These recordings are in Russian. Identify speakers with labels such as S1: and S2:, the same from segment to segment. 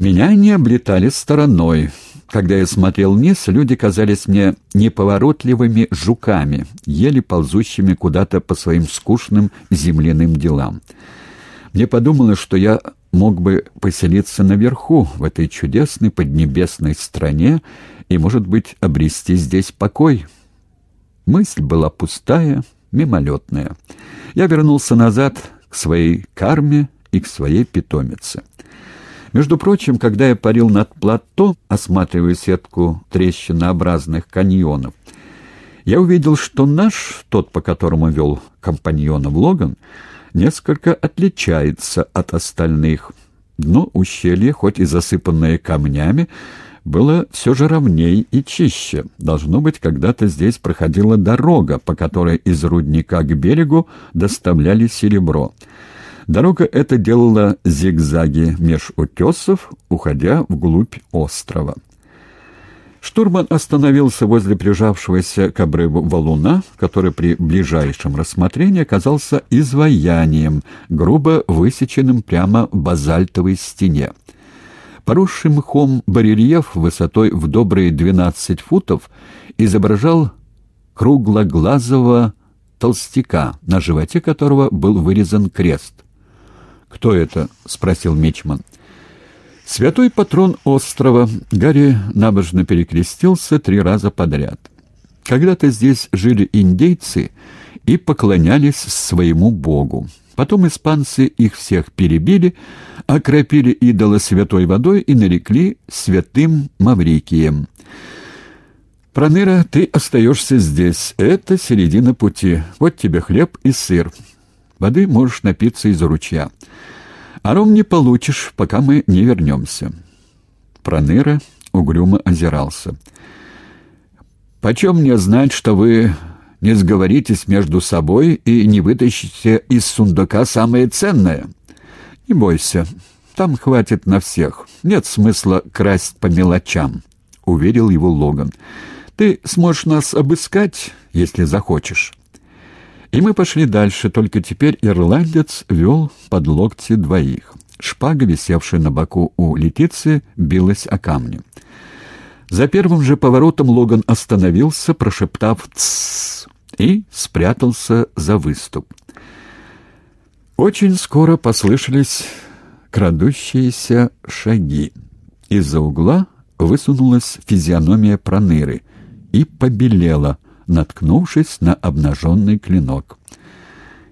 S1: Меня не облетали стороной. Когда я смотрел вниз, люди казались мне неповоротливыми жуками, еле ползущими куда-то по своим скучным земляным делам. Мне подумалось, что я мог бы поселиться наверху, в этой чудесной поднебесной стране, и, может быть, обрести здесь покой. Мысль была пустая, мимолетная. Я вернулся назад к своей карме и к своей питомице. Между прочим, когда я парил над плато, осматривая сетку трещинообразных каньонов, я увидел, что наш, тот, по которому вел компаньонов Логан, несколько отличается от остальных. Дно ущелья, хоть и засыпанное камнями, было все же ровней и чище. Должно быть, когда-то здесь проходила дорога, по которой из рудника к берегу доставляли серебро. Дорога эта делала зигзаги меж утесов, уходя вглубь острова. Штурман остановился возле прижавшегося к обрыву валуна, который при ближайшем рассмотрении оказался изваянием, грубо высеченным прямо в базальтовой стене. Поросший мхом барельеф высотой в добрые двенадцать футов изображал круглоглазого толстяка, на животе которого был вырезан крест — «Кто это?» — спросил Мичман. «Святой патрон острова». Гарри набожно перекрестился три раза подряд. Когда-то здесь жили индейцы и поклонялись своему богу. Потом испанцы их всех перебили, окропили идола святой водой и нарекли святым Маврикием. «Проныра, ты остаешься здесь. Это середина пути. Вот тебе хлеб и сыр. Воды можешь напиться из ручья. А ром не получишь, пока мы не вернемся. Проныра угрюмо озирался. «Почем мне знать, что вы не сговоритесь между собой и не вытащите из сундука самое ценное? Не бойся, там хватит на всех. Нет смысла красть по мелочам», — уверил его Логан. «Ты сможешь нас обыскать, если захочешь». И мы пошли дальше, только теперь ирландец вел под локти двоих. Шпага, висевшая на боку у Летиции, билась о камни. За первым же поворотом Логан остановился, прошептав «Тссс» и спрятался за выступ. Очень скоро послышались крадущиеся шаги. Из-за угла высунулась физиономия Проныры и побелела — наткнувшись на обнаженный клинок.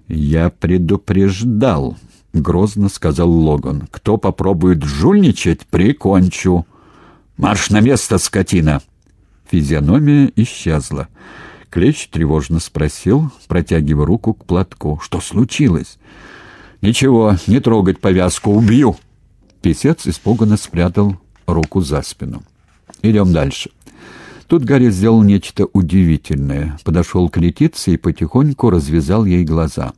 S1: «Я предупреждал», — грозно сказал Логан. «Кто попробует жульничать, прикончу». «Марш на место, скотина!» Физиономия исчезла. Клещ тревожно спросил, протягивая руку к платку. «Что случилось?» «Ничего, не трогать повязку, убью!» Песец испуганно спрятал руку за спину. «Идем дальше». Тут Гарри сделал нечто удивительное. Подошел к Летице и потихоньку развязал ей глаза.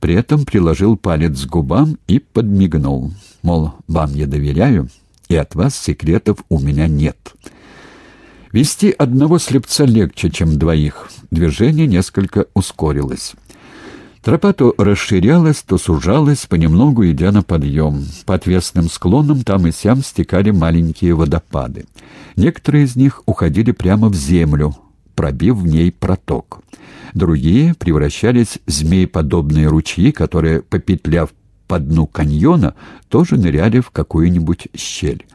S1: При этом приложил палец к губам и подмигнул. Мол, вам я доверяю, и от вас секретов у меня нет. Вести одного слепца легче, чем двоих. Движение несколько ускорилось. Тропа то расширялась, то сужалась, понемногу идя на подъем. По отвесным склонам там и сям стекали маленькие водопады. Некоторые из них уходили прямо в землю, пробив в ней проток. Другие превращались в змееподобные ручьи, которые, попетляв по дну каньона, тоже ныряли в какую-нибудь щель.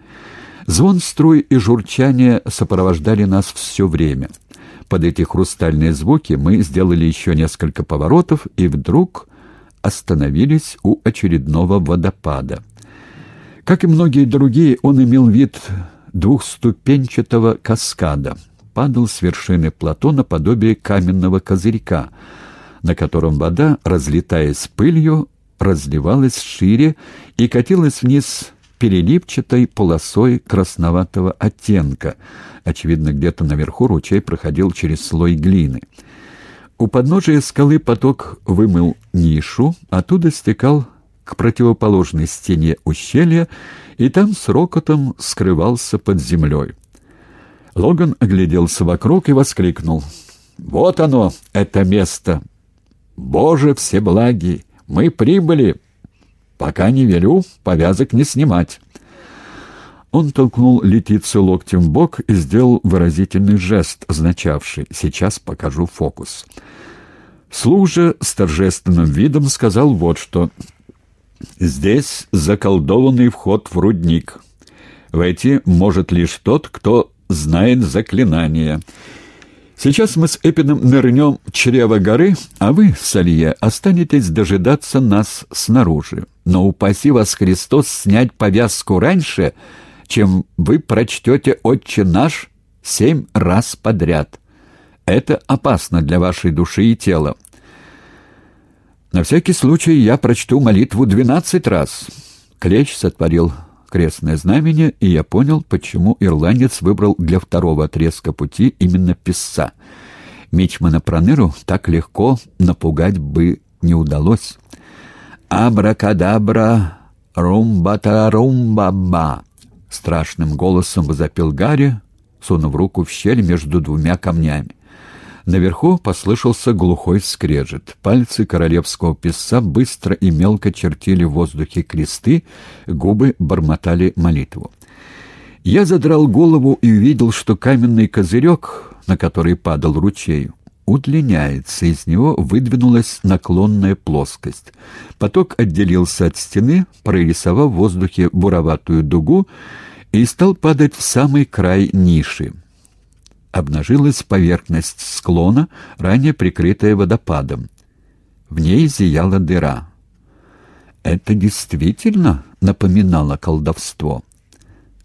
S1: Звон струй и журчание сопровождали нас все время — под эти хрустальные звуки мы сделали еще несколько поворотов и вдруг остановились у очередного водопада. Как и многие другие, он имел вид двухступенчатого каскада. Падал с вершины плато наподобие каменного козырька, на котором вода, разлетаясь пылью, разливалась шире и катилась вниз переливчатой полосой красноватого оттенка. Очевидно, где-то наверху ручей проходил через слой глины. У подножия скалы поток вымыл нишу, оттуда стекал к противоположной стене ущелья, и там с рокотом скрывался под землей. Логан огляделся вокруг и воскликнул. «Вот оно, это место! Боже всеблагий! Мы прибыли!» Пока не велю, повязок не снимать. Он толкнул Летицию локтем в бок и сделал выразительный жест, означавший «сейчас покажу фокус». Слух же с торжественным видом сказал вот что. «Здесь заколдованный вход в рудник. Войти может лишь тот, кто знает заклинание». Сейчас мы с Эпином нырнем в чрево горы, а вы, Салье, останетесь дожидаться нас снаружи. Но упаси вас Христос снять повязку раньше, чем вы прочтете «Отче наш» семь раз подряд. Это опасно для вашей души и тела. На всякий случай я прочту молитву двенадцать раз. Клещ сотворил крестное знамение, и я понял, почему ирландец выбрал для второго отрезка пути именно писца. Мичмана Проныру так легко напугать бы не удалось. «Абракадабра, румбата-румбаба!» Страшным голосом возопил Гарри, сунув руку в щель между двумя камнями. Наверху послышался глухой скрежет. Пальцы королевского писца быстро и мелко чертили в воздухе кресты, губы бормотали молитву. Я задрал голову и увидел, что каменный козырек, на который падал ручей, удлиняется, из него выдвинулась наклонная плоскость. Поток отделился от стены, прорисовав в воздухе буроватую дугу, и стал падать в самый край ниши обнажилась поверхность склона, ранее прикрытая водопадом. В ней зияла дыра. Это действительно напоминало колдовство.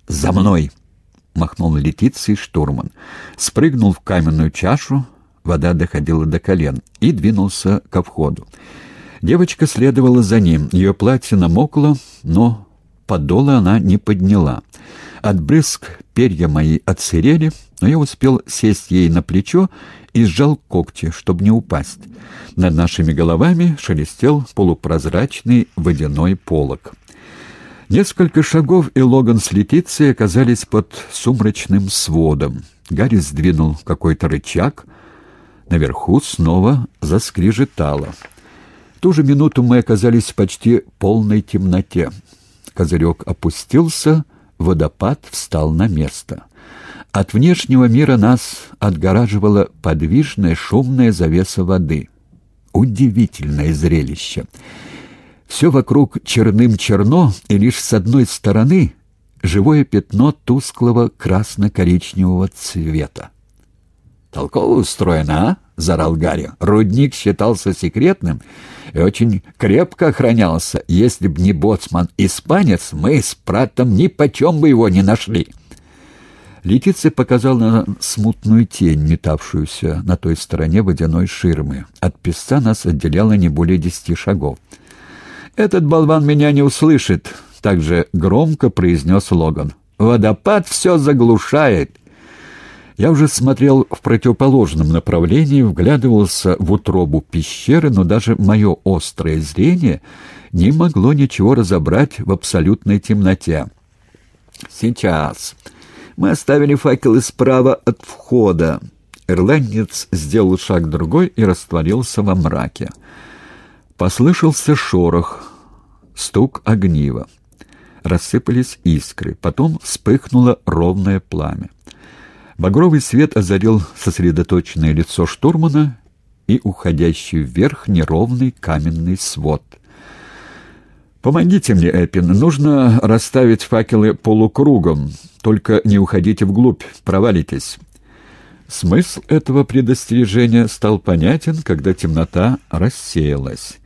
S1: «За мной!» — махнул Летицей штурман. Спрыгнул в каменную чашу, вода доходила до колен, и двинулся ко входу. Девочка следовала за ним. Ее платье намокло, но подола она не подняла. От брызг перья мои отсырели, но я успел сесть ей на плечо и сжал когти, чтобы не упасть. Над нашими головами шелестел полупрозрачный водяной полог. Несколько шагов, и Логан с Летицией оказались под сумрачным сводом. Гарри сдвинул какой-то рычаг. Наверху снова заскрежетало. В ту же минуту мы оказались в почти полной темноте. Козырек опустился, водопад встал на место. От внешнего мира нас отгораживала подвижная шумная завеса воды. Удивительное зрелище. Все вокруг черным-черно, и лишь с одной стороны живое пятно тусклого красно-коричневого цвета. «Толково устроено, а?» — зарал Гарри. «Рудник считался секретным и очень крепко охранялся. Если б не боцман-испанец, мы с Пратом ни почем бы его не нашли». Летиция показала на смутную тень, метавшуюся на той стороне водяной ширмы. От песца нас отделяло не более десяти шагов. «Этот болван меня не услышит», — также громко произнес Логан. «Водопад все заглушает». Я уже смотрел в противоположном направлении, вглядывался в утробу пещеры, но даже мое острое зрение не могло ничего разобрать в абсолютной темноте. «Сейчас», мы оставили факелы справа от входа. Ирландец сделал шаг другой и растворился во мраке. Послышался шорох, стук огнива. Рассыпались искры, потом вспыхнуло ровное пламя. Багровый свет озарил сосредоточенное лицо штурмана и уходящий вверх неровный каменный свод — «Помогите мне, Эппин. Нужно расставить факелы полукругом. Только не уходите вглубь, провалитесь». Смысл этого предостережения стал понятен, когда темнота рассеялась.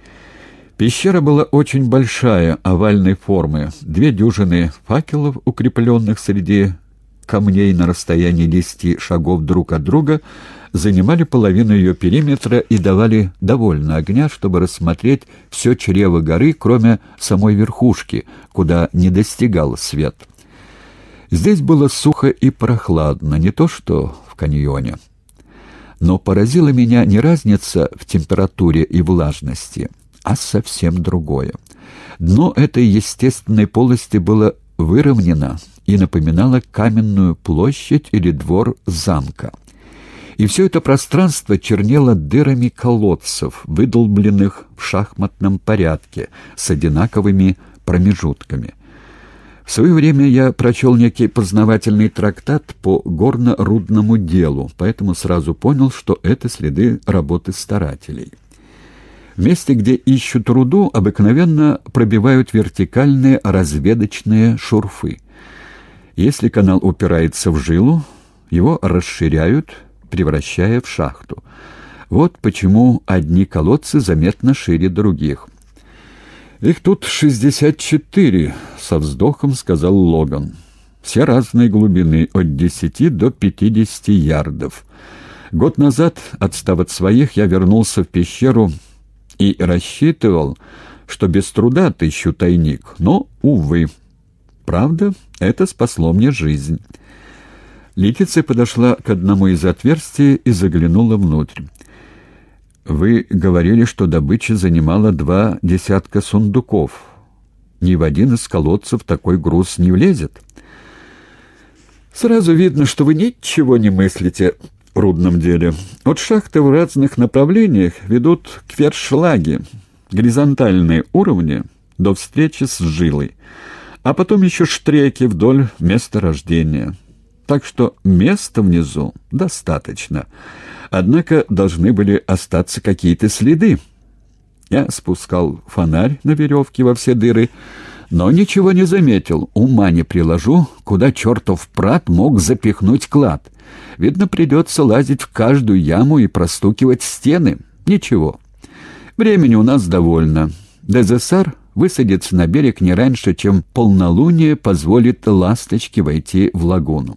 S1: Пещера была очень большая, овальной формы. Две дюжины факелов, укрепленных среди камней на расстоянии десяти шагов друг от друга, занимали половину ее периметра и давали довольно огня, чтобы рассмотреть все чрево горы, кроме самой верхушки, куда не достигал свет. Здесь было сухо и прохладно, не то что в каньоне. Но поразила меня не разница в температуре и влажности, а совсем другое. Дно этой естественной полости было выровнено и напоминало каменную площадь или двор замка и все это пространство чернело дырами колодцев, выдолбленных в шахматном порядке, с одинаковыми промежутками. В свое время я прочел некий познавательный трактат по горно-рудному делу, поэтому сразу понял, что это следы работы старателей. В месте, где ищут руду, обыкновенно пробивают вертикальные разведочные шурфы. Если канал упирается в жилу, его расширяют, превращая в шахту. Вот почему одни колодцы заметно шире других. «Их тут шестьдесят четыре», — со вздохом сказал Логан. «Все разной глубины, от десяти до пятидесяти ярдов. Год назад, отстав от своих, я вернулся в пещеру и рассчитывал, что без труда отыщу тайник, но, увы. Правда, это спасло мне жизнь». Летиция подошла к одному из отверстий и заглянула внутрь. «Вы говорили, что добыча занимала два десятка сундуков. Ни в один из колодцев такой груз не влезет». «Сразу видно, что вы ничего не мыслите в рудном деле. От шахты в разных направлениях ведут к вершлаге, горизонтальные уровни до встречи с жилой, а потом еще штреки вдоль месторождения» так что места внизу достаточно. Однако должны были остаться какие-то следы. Я спускал фонарь на веревке во все дыры, но ничего не заметил, ума не приложу, куда чертов прат мог запихнуть клад. Видно, придется лазить в каждую яму и простукивать стены. Ничего. Времени у нас довольно. ДЗСР высадится на берег не раньше, чем полнолуние позволит ласточке войти в лагуну.